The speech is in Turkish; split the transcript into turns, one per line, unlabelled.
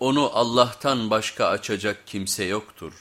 onu Allah'tan başka açacak kimse yoktur.